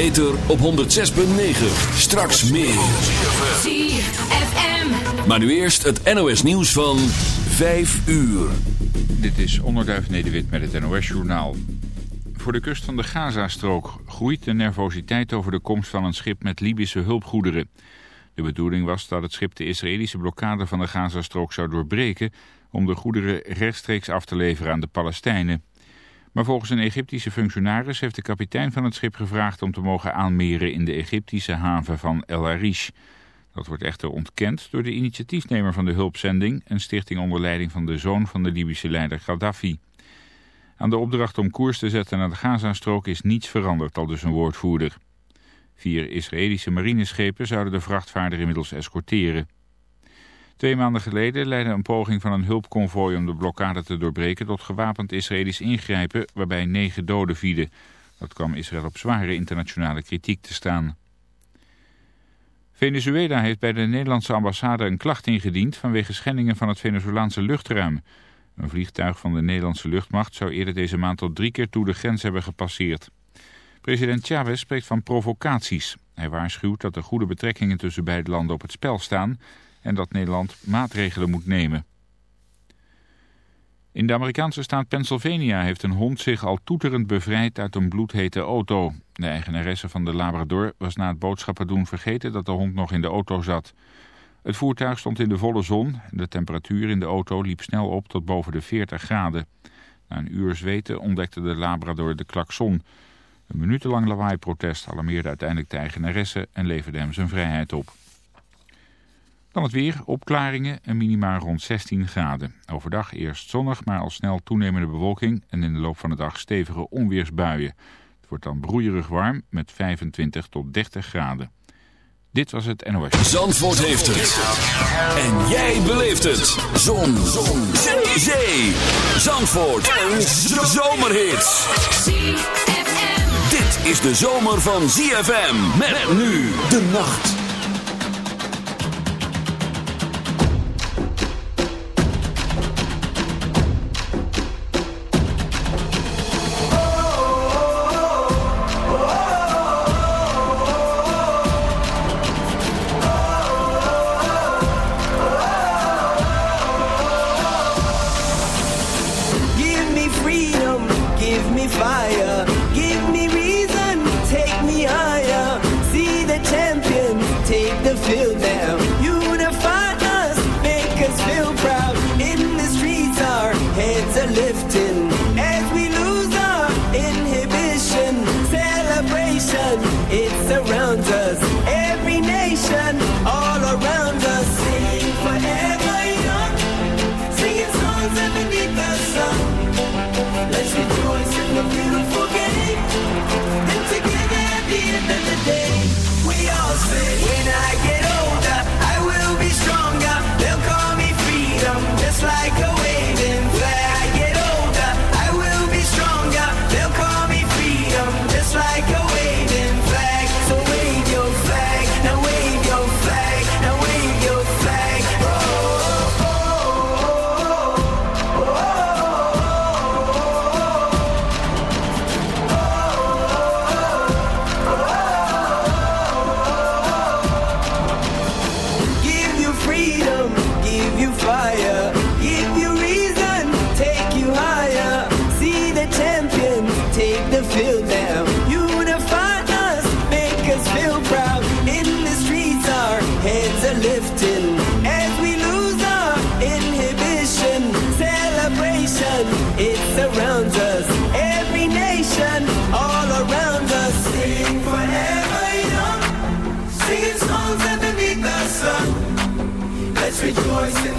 ether op 106.9. Straks meer. ZFM. Maar nu eerst het NOS nieuws van 5 uur. Dit is Onderduif Nederwit met het NOS-journaal. Voor de kust van de Gazastrook groeit de nervositeit over de komst van een schip met Libische hulpgoederen. De bedoeling was dat het schip de Israëlische blokkade van de Gazastrook zou doorbreken... om de goederen rechtstreeks af te leveren aan de Palestijnen. Maar volgens een Egyptische functionaris heeft de kapitein van het schip gevraagd... om te mogen aanmeren in de Egyptische haven van El Arish. Dat wordt echter ontkend door de initiatiefnemer van de hulpzending... een stichting onder leiding van de zoon van de Libische leider Gaddafi. Aan de opdracht om koers te zetten naar de Gazastrook is niets veranderd, al dus een woordvoerder. Vier Israëlische marineschepen zouden de vrachtvaarder inmiddels escorteren. Twee maanden geleden leidde een poging van een hulpconvooi om de blokkade te doorbreken tot gewapend Israëlisch ingrijpen waarbij negen doden vielen. Dat kwam Israël op zware internationale kritiek te staan. Venezuela heeft bij de Nederlandse ambassade een klacht ingediend vanwege schendingen van het Venezolaanse luchtruim. Een vliegtuig van de Nederlandse luchtmacht zou eerder deze maand tot drie keer toe de grens hebben gepasseerd. President Chavez spreekt van provocaties. Hij waarschuwt dat de goede betrekkingen tussen beide landen op het spel staan en dat Nederland maatregelen moet nemen. In de Amerikaanse staat Pennsylvania heeft een hond zich al toeterend bevrijd uit een bloedhete auto. De eigenaresse van de Labrador was na het boodschappen doen vergeten dat de hond nog in de auto zat. Het voertuig stond in de volle zon en de temperatuur in de auto liep snel op tot boven de 40 graden. Na een uur zweten ontdekte de Labrador de klakson. Een minutenlang lawaai-protest alarmeerde uiteindelijk de eigenaresse en leverde hem zijn vrijheid op. Dan het weer, opklaringen en minima rond 16 graden. Overdag eerst zonnig, maar al snel toenemende bewolking en in de loop van de dag stevige onweersbuien. Het wordt dan broeierig warm met 25 tot 30 graden. Dit was het NOS. Zandvoort heeft het. En jij beleeft het. Zon. Zon. Zee. Zandvoort. Een zomerhit. Dit is de zomer van ZFM. Met nu de nacht.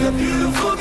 The beautiful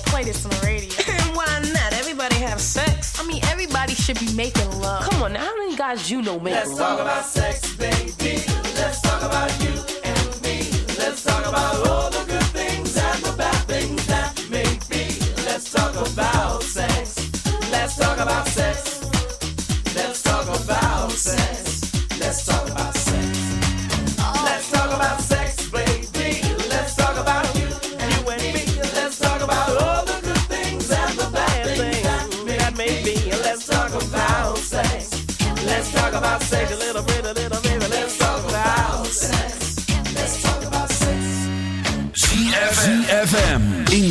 don't play this on the radio. And why not? Everybody have sex. I mean, everybody should be making love. Come on, now, how many guys you know make Let's love? Let's talk about sex, baby. Let's talk about you and me. Let's talk about all the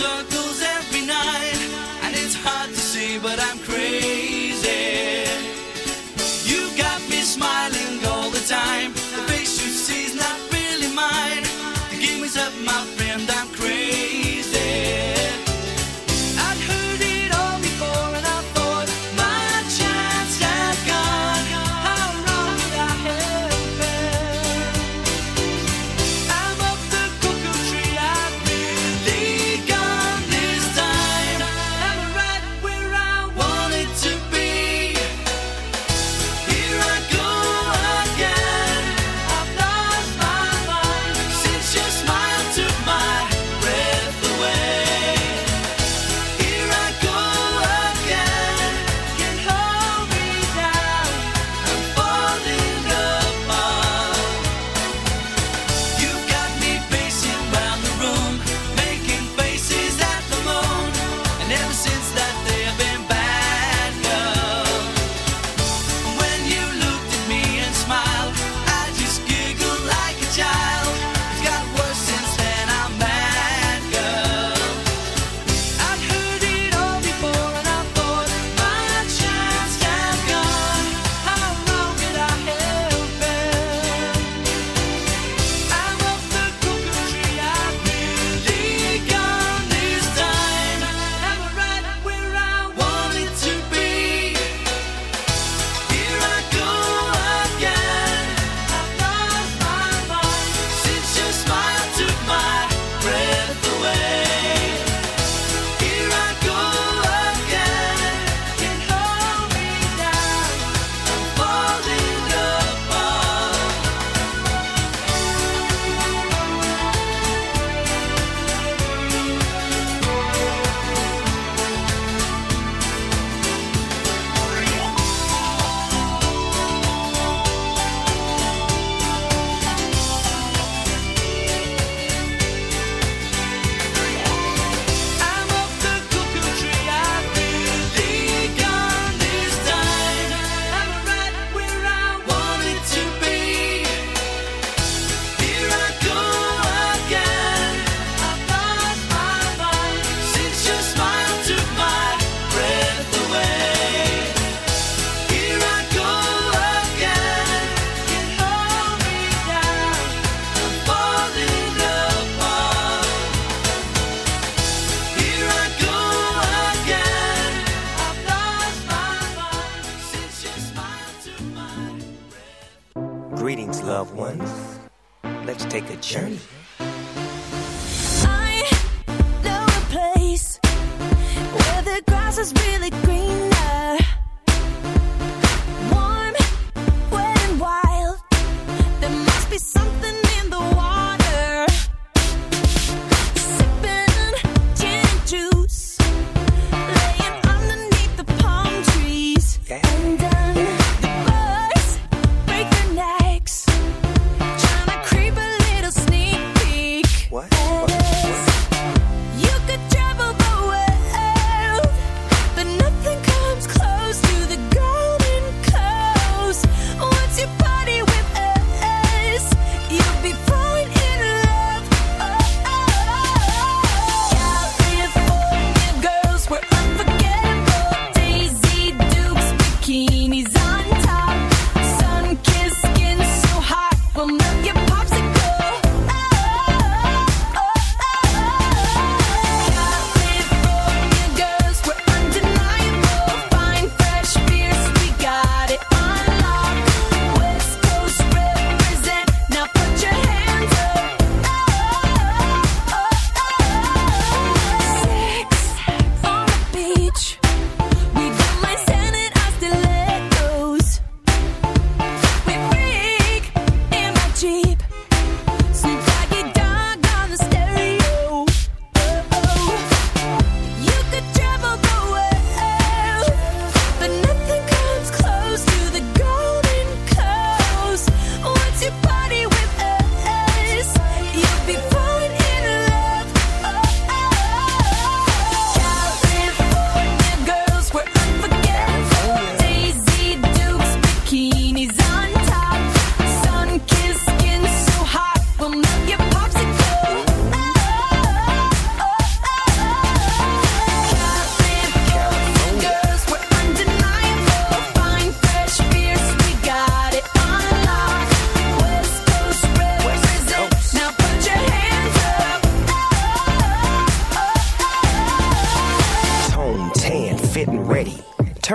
But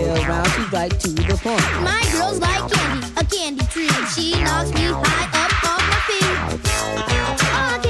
play around, she's right to the point. My girl's like candy, a candy tree. She knocks me high up off my feet. Oh,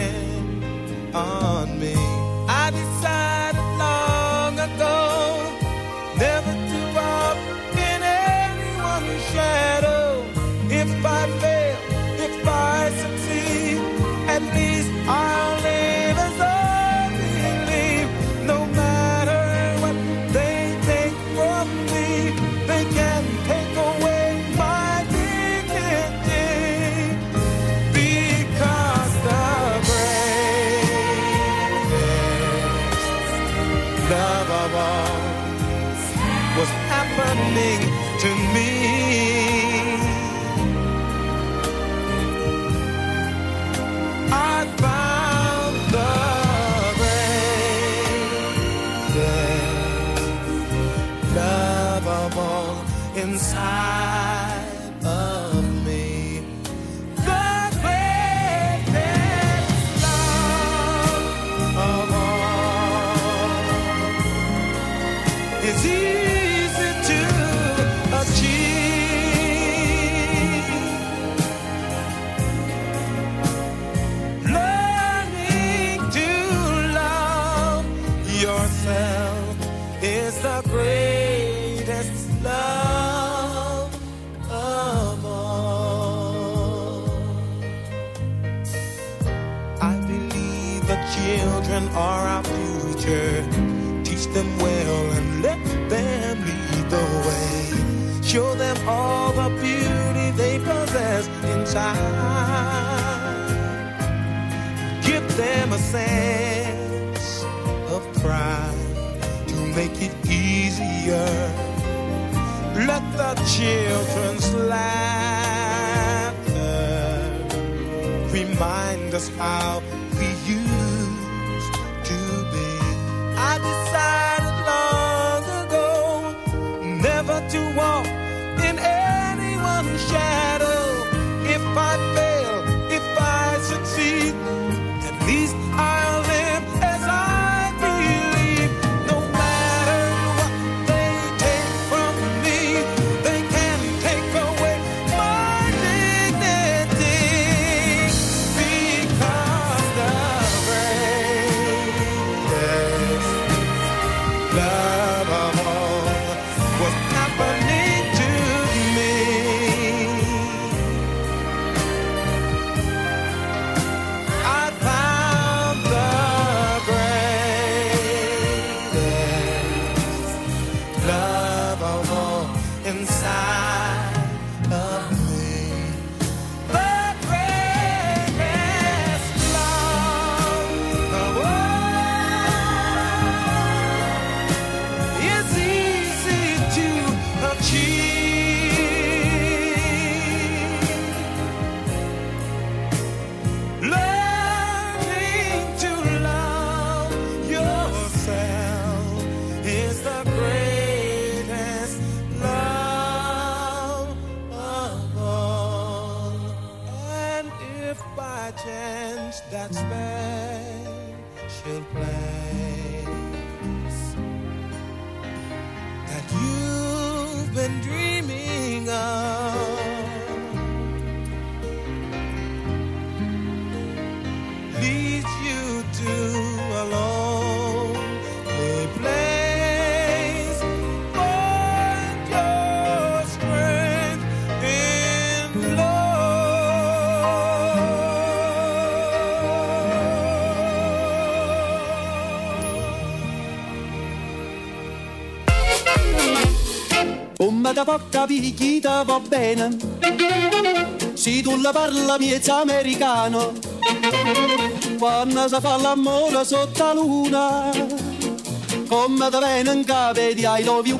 on me. I decided remind us how we used che può capire chi te va bene. Se tu la parla miezza americano, quando si fa l'amore sotto la luna, come da viene in capo di I love you.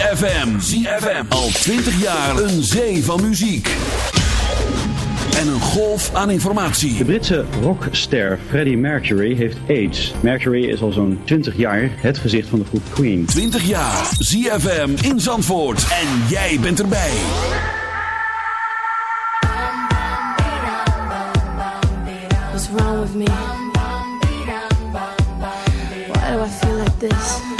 ZFM. ZFM. Al 20 jaar een zee van muziek. En een golf aan informatie. De Britse rockster Freddie Mercury heeft AIDS. Mercury is al zo'n 20 jaar het gezicht van de groep Queen. 20 jaar. ZFM in Zandvoort. En jij bent erbij. What's wrong with me? Why do I feel like this?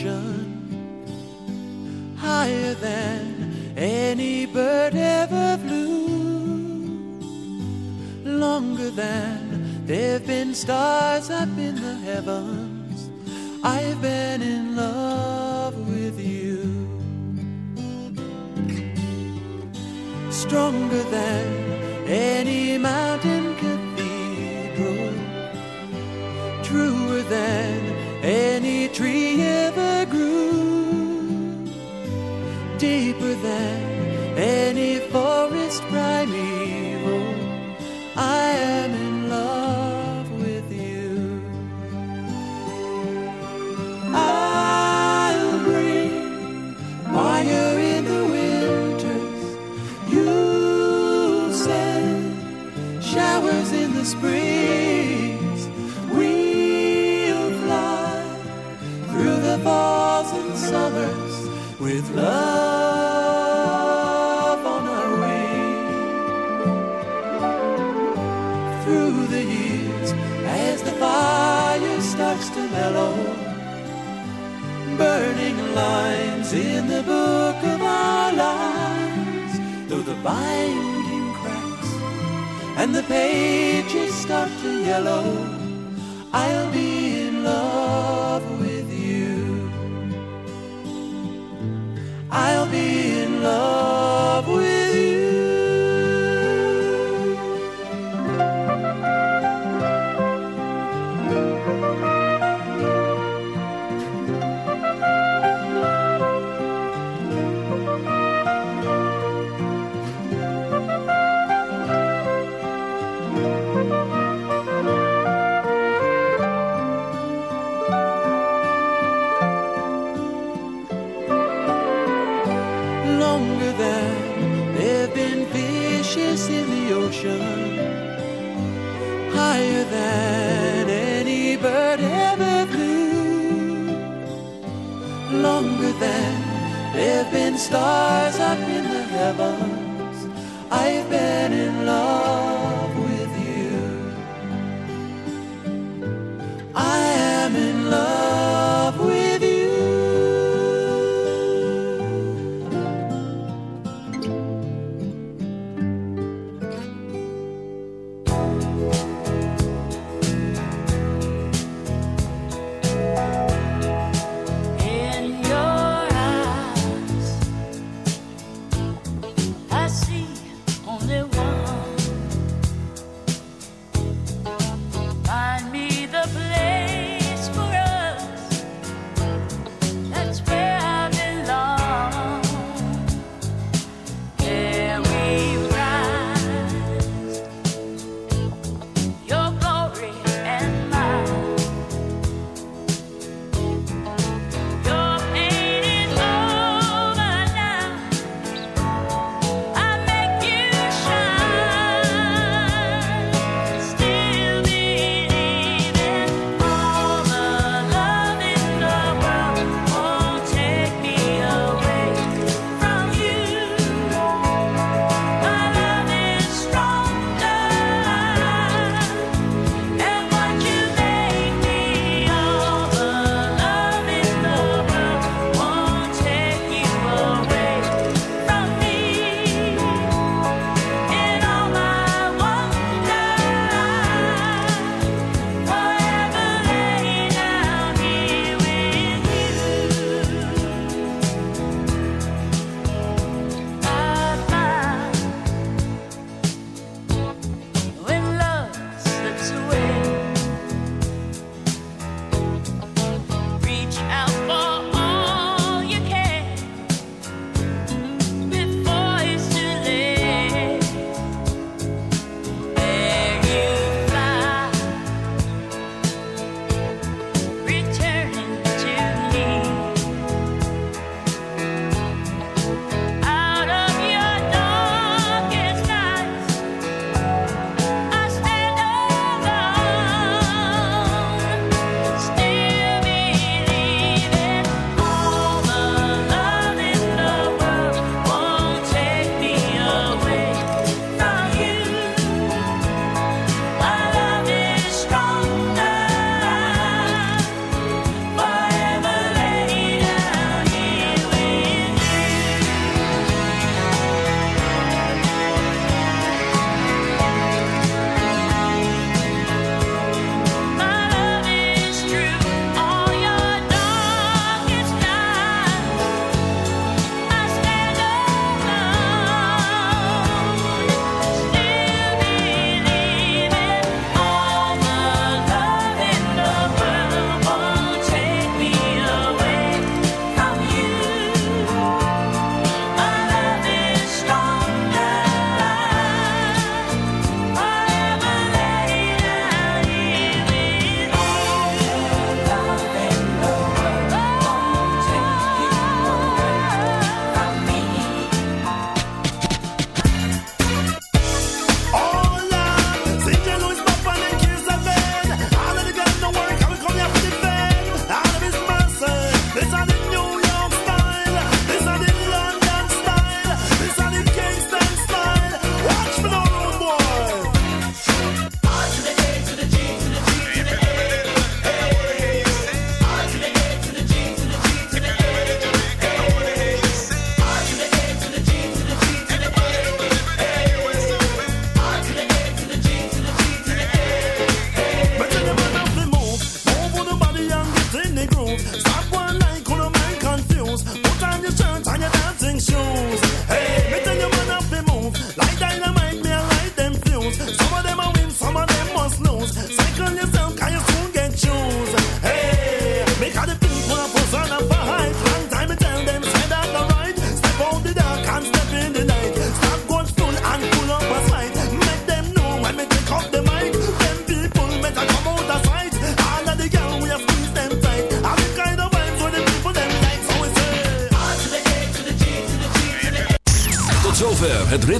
Ocean,